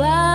Bye.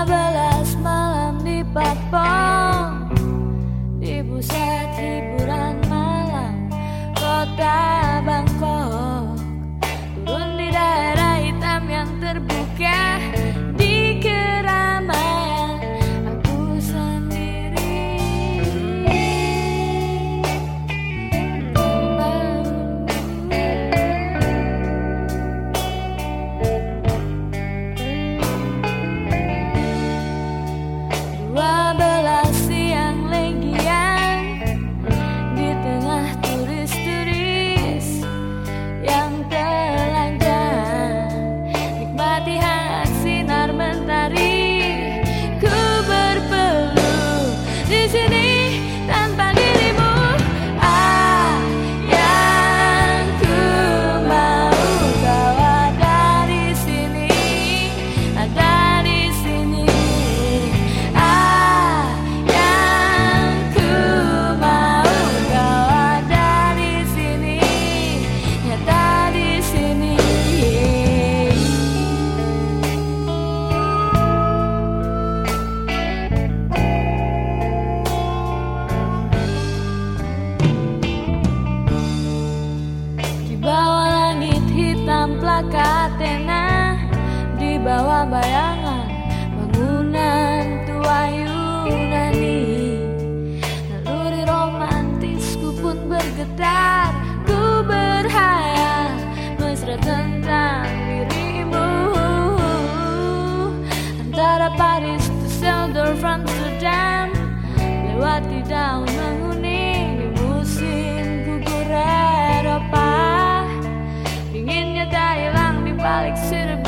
Bawah bayangan bangunan tua Yunani. Naluri romantisku pun bergetar Ku berhayal mesra tentang dirimu. Antara Paris, Düsseldorf, Amsterdam Lewati daun menguning di musim gugur Eropa. Dinginnya tak hilang di balik sirip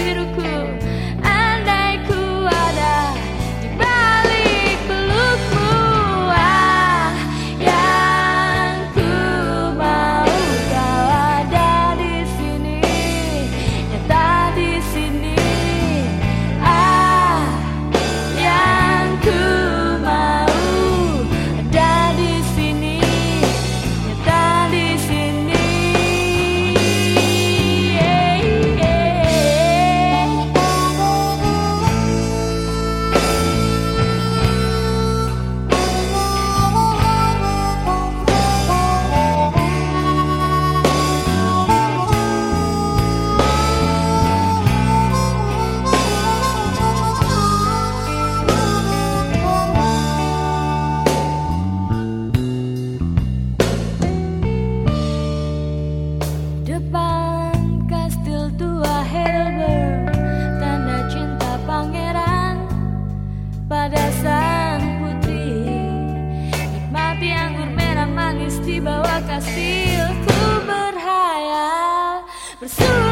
Depan kastil tua Hilbert Tanda cinta pangeran Pada sang putri. Nikmati anggur merah manis di bawah kastil Ku berhayal Bersua